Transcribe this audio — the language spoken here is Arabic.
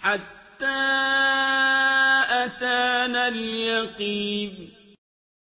حَتَّىٰ أَتَانَا الْيَقِينُ.